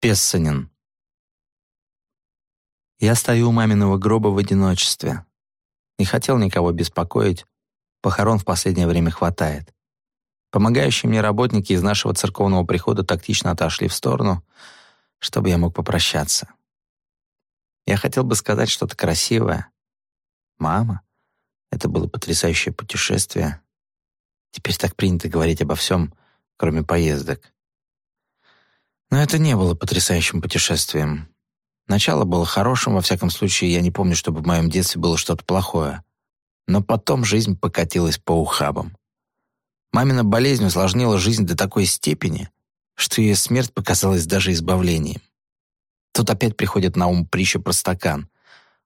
Пессанин. Я стою у маминого гроба в одиночестве. Не хотел никого беспокоить. Похорон в последнее время хватает. Помогающие мне работники из нашего церковного прихода тактично отошли в сторону, чтобы я мог попрощаться. Я хотел бы сказать что-то красивое. Мама, это было потрясающее путешествие. Теперь так принято говорить обо всем, кроме поездок. Но это не было потрясающим путешествием. Начало было хорошим, во всяком случае, я не помню, чтобы в моем детстве было что-то плохое. Но потом жизнь покатилась по ухабам. Мамина болезнь усложнила жизнь до такой степени, что ее смерть показалась даже избавлением. Тут опять приходит на ум притча про стакан.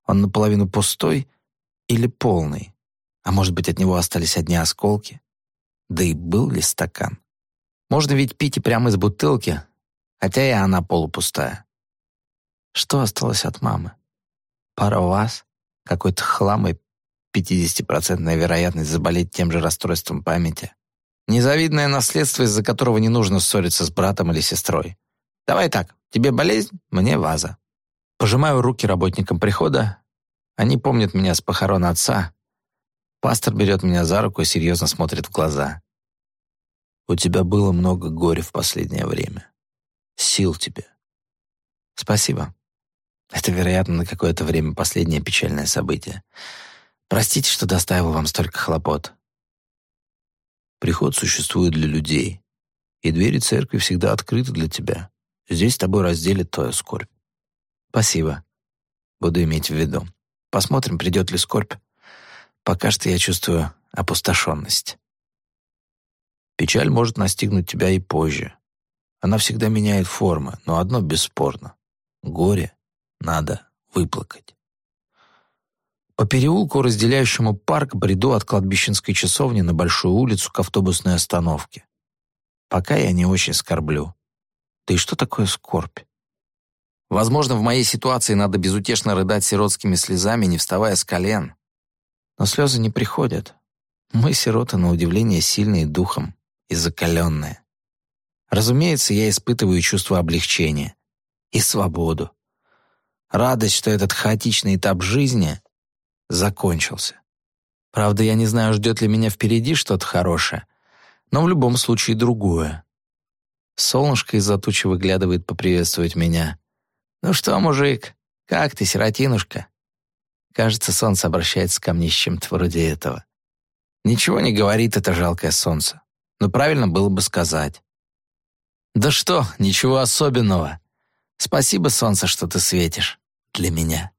Он наполовину пустой или полный? А может быть, от него остались одни осколки? Да и был ли стакан? Можно ведь пить и прямо из бутылки, хотя и она полупустая. Что осталось от мамы? Пара вас, какой-то хлам и 50% вероятность заболеть тем же расстройством памяти. Незавидное наследство, из-за которого не нужно ссориться с братом или сестрой. Давай так, тебе болезнь, мне ваза. Пожимаю руки работникам прихода. Они помнят меня с похорон отца. Пастор берет меня за руку и серьезно смотрит в глаза. У тебя было много горя в последнее время. Сил тебе. Спасибо. Это, вероятно, на какое-то время последнее печальное событие. Простите, что доставил вам столько хлопот. Приход существует для людей, и двери церкви всегда открыты для тебя. Здесь с тобой разделит твою скорбь. Спасибо. Буду иметь в виду. Посмотрим, придет ли скорбь. Пока что я чувствую опустошенность. Печаль может настигнуть тебя и позже. Она всегда меняет формы, но одно бесспорно. Горе надо выплакать. По переулку, разделяющему парк, бреду от кладбищенской часовни на Большую улицу к автобусной остановке. Пока я не очень скорблю. Да и что такое скорбь? Возможно, в моей ситуации надо безутешно рыдать сиротскими слезами, не вставая с колен. Но слезы не приходят. Мы, сироты, на удивление, сильные духом и закаленные. Разумеется, я испытываю чувство облегчения и свободу. Радость, что этот хаотичный этап жизни закончился. Правда, я не знаю, ждет ли меня впереди что-то хорошее, но в любом случае другое. Солнышко из-за тучи выглядывает поприветствовать меня. «Ну что, мужик, как ты, сиротинушка?» Кажется, солнце обращается ко мне с чем-то вроде этого. Ничего не говорит это жалкое солнце, но правильно было бы сказать. «Да что, ничего особенного. Спасибо, солнце, что ты светишь для меня».